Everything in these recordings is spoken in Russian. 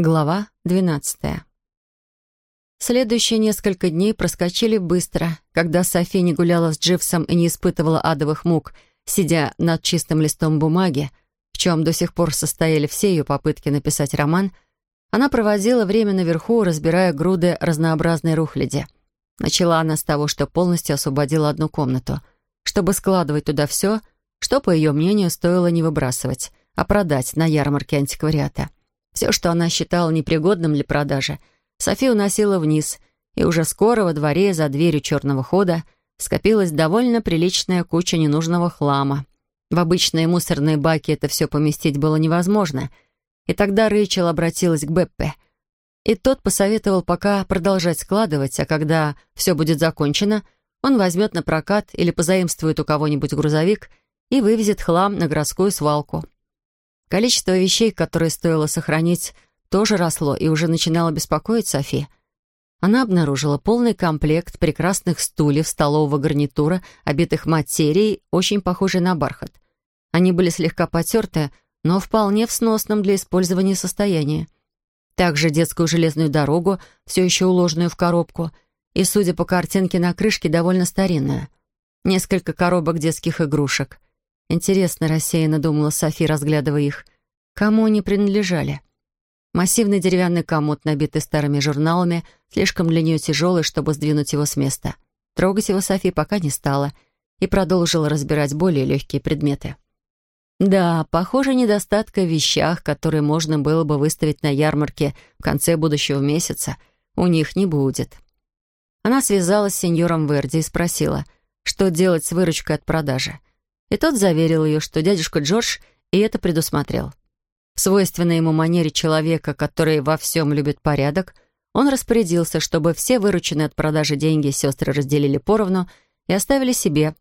Глава 12. Следующие несколько дней проскочили быстро, когда Софи не гуляла с Дживсом и не испытывала адовых мук, сидя над чистым листом бумаги, в чем до сих пор состояли все ее попытки написать роман, она проводила время наверху, разбирая груды разнообразной рухляди. Начала она с того, что полностью освободила одну комнату, чтобы складывать туда все, что, по ее мнению, стоило не выбрасывать, а продать на ярмарке антиквариата. Все, что она считала непригодным для продажи, София уносила вниз, и уже скоро во дворе за дверью черного хода скопилась довольно приличная куча ненужного хлама. В обычные мусорные баки это все поместить было невозможно, и тогда Рэйчел обратилась к Беппе. И тот посоветовал пока продолжать складывать, а когда все будет закончено, он возьмет на прокат или позаимствует у кого-нибудь грузовик и вывезет хлам на городскую свалку. Количество вещей, которые стоило сохранить, тоже росло и уже начинало беспокоить Софи. Она обнаружила полный комплект прекрасных стульев столового гарнитура, обитых материей, очень похожей на бархат. Они были слегка потерты, но вполне в сносном для использования состоянии. Также детскую железную дорогу, все еще уложенную в коробку, и, судя по картинке на крышке, довольно старинную. Несколько коробок детских игрушек — Интересно, рассеянно думала Софи, разглядывая их. Кому они принадлежали? Массивный деревянный комод, набитый старыми журналами, слишком для нее тяжелый, чтобы сдвинуть его с места. Трогать его Софи пока не стала и продолжила разбирать более легкие предметы. Да, похоже, недостатка в вещах, которые можно было бы выставить на ярмарке в конце будущего месяца, у них не будет. Она связалась с сеньором Верди и спросила, что делать с выручкой от продажи. И тот заверил ее, что дядюшка Джордж и это предусмотрел. В свойственной ему манере человека, который во всем любит порядок, он распорядился, чтобы все вырученные от продажи деньги сестры разделили поровну и оставили себе.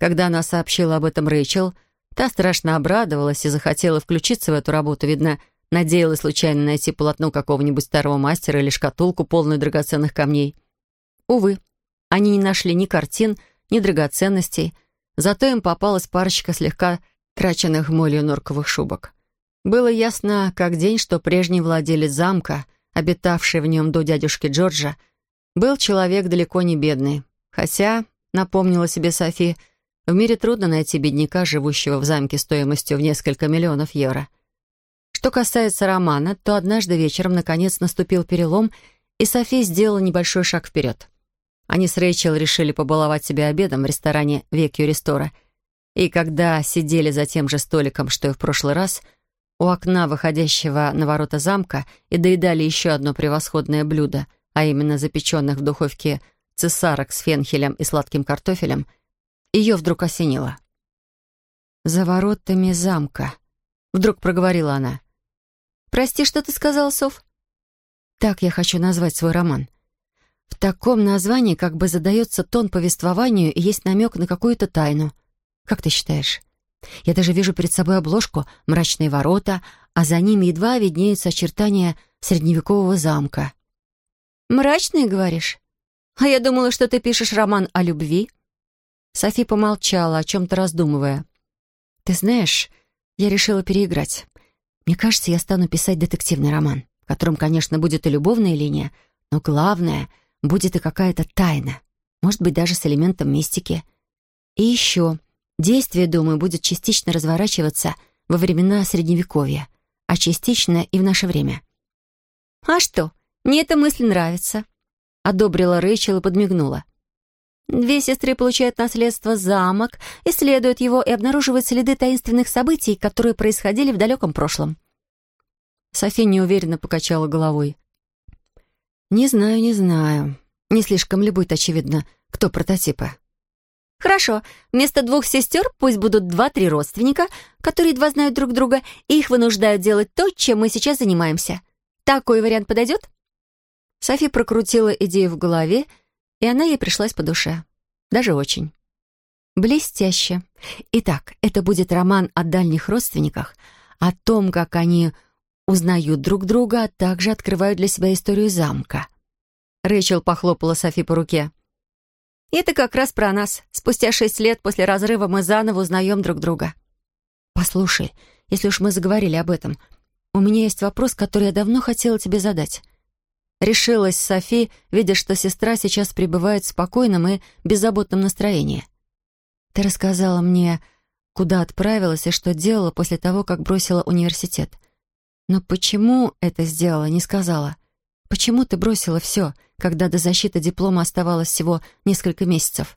Когда она сообщила об этом Рэйчел, та страшно обрадовалась и захотела включиться в эту работу, видно, надеялась случайно найти полотно какого-нибудь старого мастера или шкатулку, полную драгоценных камней. Увы, они не нашли ни картин, ни драгоценностей, Зато им попалась парочка слегка траченных молью норковых шубок. Было ясно, как день, что прежний владелец замка, обитавший в нем до дядюшки Джорджа, был человек далеко не бедный. Хотя, напомнила себе Софи, в мире трудно найти бедняка, живущего в замке стоимостью в несколько миллионов евро. Что касается романа, то однажды вечером наконец наступил перелом, и Софи сделала небольшой шаг вперед. Они с Рэйчел решили побаловать себя обедом в ресторане «Векью Рестора». И когда сидели за тем же столиком, что и в прошлый раз, у окна, выходящего на ворота замка, и доедали еще одно превосходное блюдо, а именно запеченных в духовке цесарок с фенхелем и сладким картофелем, ее вдруг осенило. «За воротами замка», — вдруг проговорила она. «Прости, что ты сказал, Сов?» «Так я хочу назвать свой роман. В таком названии как бы задается тон повествованию и есть намек на какую-то тайну. Как ты считаешь? Я даже вижу перед собой обложку «Мрачные ворота», а за ними едва виднеются очертания средневекового замка. «Мрачные, говоришь? А я думала, что ты пишешь роман о любви». Софи помолчала, о чем-то раздумывая. «Ты знаешь, я решила переиграть. Мне кажется, я стану писать детективный роман, в котором, конечно, будет и любовная линия, но главное — будет и какая-то тайна, может быть, даже с элементом мистики. И еще, действие, думаю, будет частично разворачиваться во времена Средневековья, а частично и в наше время. «А что, мне эта мысль нравится», — одобрила Рэйчел и подмигнула. Две сестры получают наследство замок, исследуют его и обнаруживают следы таинственных событий, которые происходили в далеком прошлом. София неуверенно покачала головой. «Не знаю, не знаю. Не слишком ли будет очевидно, кто прототипы?» «Хорошо. Вместо двух сестер пусть будут два-три родственника, которые едва знают друг друга, и их вынуждают делать то, чем мы сейчас занимаемся. Такой вариант подойдет?» Софи прокрутила идею в голове, и она ей пришлась по душе. Даже очень. Блестяще. Итак, это будет роман о дальних родственниках, о том, как они узнают друг друга, а также открывают для себя историю замка. Рэйчел похлопала Софи по руке. «Это как раз про нас. Спустя шесть лет после разрыва мы заново узнаем друг друга». «Послушай, если уж мы заговорили об этом, у меня есть вопрос, который я давно хотела тебе задать. Решилась Софи, видя, что сестра сейчас пребывает в спокойном и беззаботном настроении. Ты рассказала мне, куда отправилась и что делала после того, как бросила университет. Но почему это сделала, не сказала. Почему ты бросила все, когда до защиты диплома оставалось всего несколько месяцев?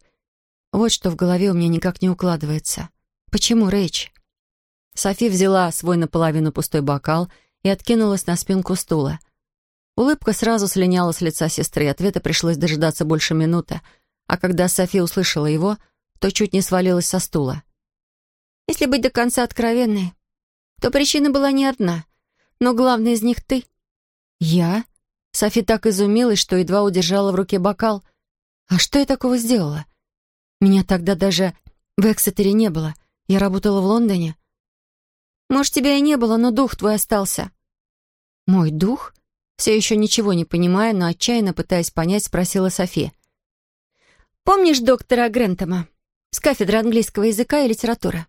Вот что в голове у меня никак не укладывается. Почему, Рэйч? Софи взяла свой наполовину пустой бокал и откинулась на спинку стула. Улыбка сразу слиняла с лица сестры, ответа пришлось дожидаться больше минуты, а когда Софи услышала его, то чуть не свалилась со стула. «Если быть до конца откровенной, то причина была не одна, но главная из них ты». «Я?» Софи так изумилась, что едва удержала в руке бокал. «А что я такого сделала? Меня тогда даже в Эксетере не было. Я работала в Лондоне». «Может, тебя и не было, но дух твой остался». «Мой дух?» Все еще ничего не понимая, но отчаянно пытаясь понять, спросила Софи. «Помнишь доктора Грентома с кафедры английского языка и литературы?»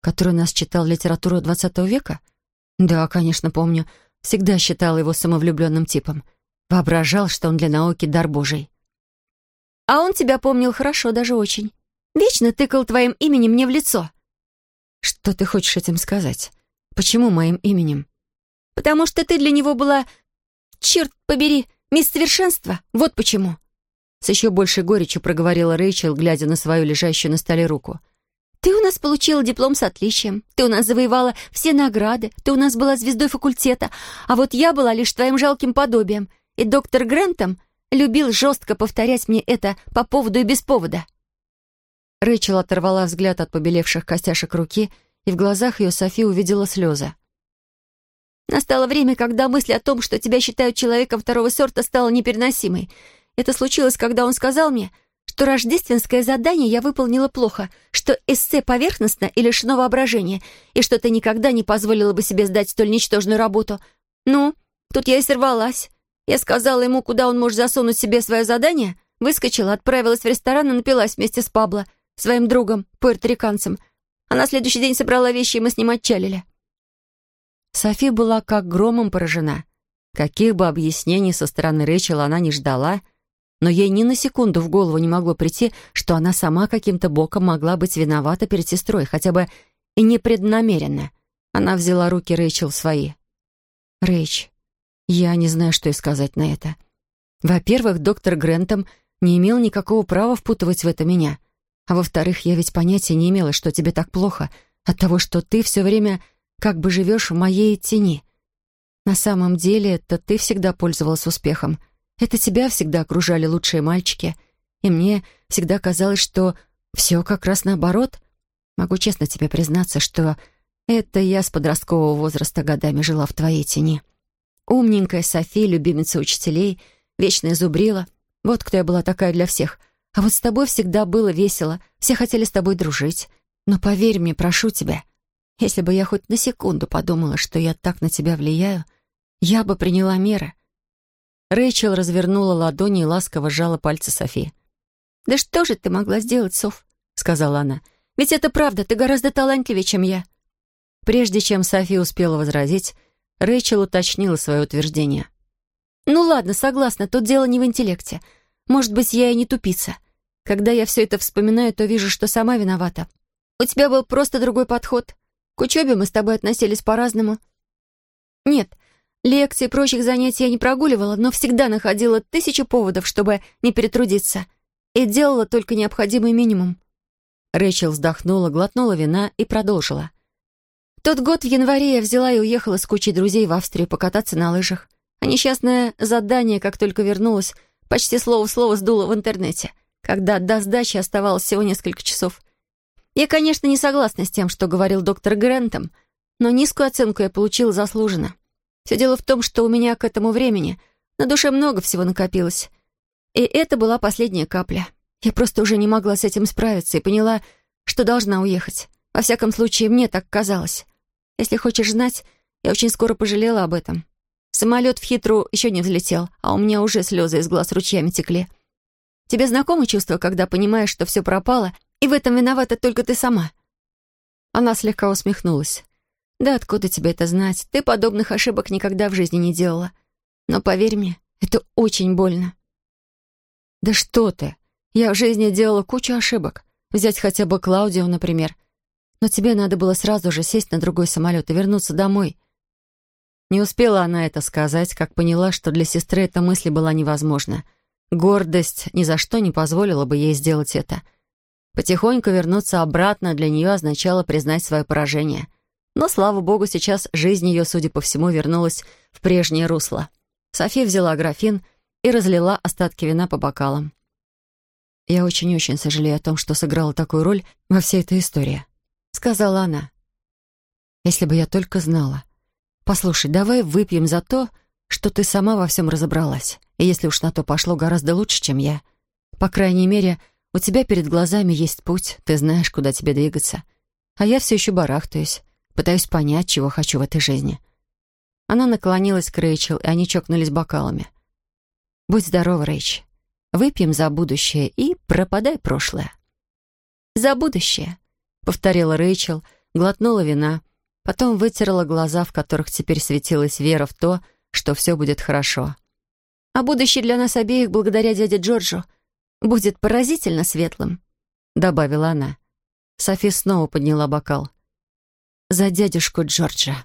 «Который нас читал литературу XX века?» «Да, конечно, помню. Всегда считал его самовлюбленным типом. Воображал, что он для науки дар божий. А он тебя помнил хорошо, даже очень. Вечно тыкал твоим именем мне в лицо. Что ты хочешь этим сказать? Почему моим именем? Потому что ты для него была, черт побери, мисс совершенства. Вот почему. С еще большей горечью проговорила Рэйчел, глядя на свою лежащую на столе руку. — ты у нас получила диплом с отличием. Ты у нас завоевала все награды. Ты у нас была звездой факультета. А вот я была лишь твоим жалким подобием. И доктор Грентом любил жестко повторять мне это по поводу и без повода». Рэйчел оторвала взгляд от побелевших костяшек руки, и в глазах ее Софи увидела слезы. «Настало время, когда мысль о том, что тебя считают человеком второго сорта, стала непереносимой. Это случилось, когда он сказал мне, что рождественское задание я выполнила плохо, что эссе поверхностно и лишено воображения, и что ты никогда не позволила бы себе сдать столь ничтожную работу. Ну, тут я и сорвалась. Я сказала ему, куда он может засунуть себе свое задание, выскочила, отправилась в ресторан и напилась вместе с Пабло, своим другом, пуэрториканцем. А на следующий день собрала вещи, и мы с ним отчалили. Софи была как громом поражена. Каких бы объяснений со стороны Рэйчела она не ждала — но ей ни на секунду в голову не могло прийти, что она сама каким-то боком могла быть виновата перед сестрой, хотя бы и непреднамеренно. Она взяла руки Рэйчел свои. «Рэйч, я не знаю, что и сказать на это. Во-первых, доктор Грентом не имел никакого права впутывать в это меня. А во-вторых, я ведь понятия не имела, что тебе так плохо от того, что ты все время как бы живешь в моей тени. На самом деле, это ты всегда пользовалась успехом — это тебя всегда окружали лучшие мальчики, и мне всегда казалось, что все как раз наоборот. Могу честно тебе признаться, что это я с подросткового возраста годами жила в твоей тени. Умненькая София, любимица учителей, вечная зубрила. Вот кто я была такая для всех. А вот с тобой всегда было весело, все хотели с тобой дружить. Но поверь мне, прошу тебя, если бы я хоть на секунду подумала, что я так на тебя влияю, я бы приняла меры — Рэйчел развернула ладони и ласково сжала пальцы Софи. «Да что же ты могла сделать, Соф?» — сказала она. «Ведь это правда, ты гораздо талантливее, чем я». Прежде чем Софи успела возразить, Рэйчел уточнила свое утверждение. «Ну ладно, согласна, тут дело не в интеллекте. Может быть, я и не тупица. Когда я все это вспоминаю, то вижу, что сама виновата. У тебя был просто другой подход. К учебе мы с тобой относились по-разному. Нет, Лекций и прочих занятий я не прогуливала, но всегда находила тысячу поводов, чтобы не перетрудиться. И делала только необходимый минимум. Рэйчел вздохнула, глотнула вина и продолжила. Тот год в январе я взяла и уехала с кучей друзей в Австрию покататься на лыжах. А несчастное задание, как только вернулась, почти слово в слово сдуло в интернете, когда до сдачи оставалось всего несколько часов. Я, конечно, не согласна с тем, что говорил доктор Грентом, но низкую оценку я получила заслуженно. Все дело в том, что у меня к этому времени на душе много всего накопилось. И это была последняя капля. Я просто уже не могла с этим справиться и поняла, что должна уехать. Во всяком случае, мне так казалось. Если хочешь знать, я очень скоро пожалела об этом. Самолет в Хитру еще не взлетел, а у меня уже слезы из глаз ручьями текли. Тебе знакомо чувство, когда понимаешь, что все пропало, и в этом виновата только ты сама?» Она слегка усмехнулась. «Да откуда тебе это знать? Ты подобных ошибок никогда в жизни не делала. Но поверь мне, это очень больно». «Да что ты! Я в жизни делала кучу ошибок. Взять хотя бы Клаудио, например. Но тебе надо было сразу же сесть на другой самолет и вернуться домой». Не успела она это сказать, как поняла, что для сестры эта мысль была невозможна. Гордость ни за что не позволила бы ей сделать это. Потихоньку вернуться обратно для нее означало признать свое поражение. Но, слава богу, сейчас жизнь ее, судя по всему, вернулась в прежнее русло. София взяла графин и разлила остатки вина по бокалам. «Я очень-очень сожалею о том, что сыграла такую роль во всей этой истории», — сказала она. «Если бы я только знала. Послушай, давай выпьем за то, что ты сама во всем разобралась, и если уж на то пошло, гораздо лучше, чем я. По крайней мере, у тебя перед глазами есть путь, ты знаешь, куда тебе двигаться. А я все еще барахтаюсь, пытаюсь понять, чего хочу в этой жизни». Она наклонилась к Рэйчел, и они чокнулись бокалами. «Будь здорова, Рэйч. Выпьем за будущее и пропадай прошлое». «За будущее», — повторила Рэйчел, глотнула вина, потом вытерла глаза, в которых теперь светилась вера в то, что все будет хорошо. «А будущее для нас обеих, благодаря дяде Джорджу, будет поразительно светлым», — добавила она. Софи снова подняла бокал. «За дядюшку Джорджа».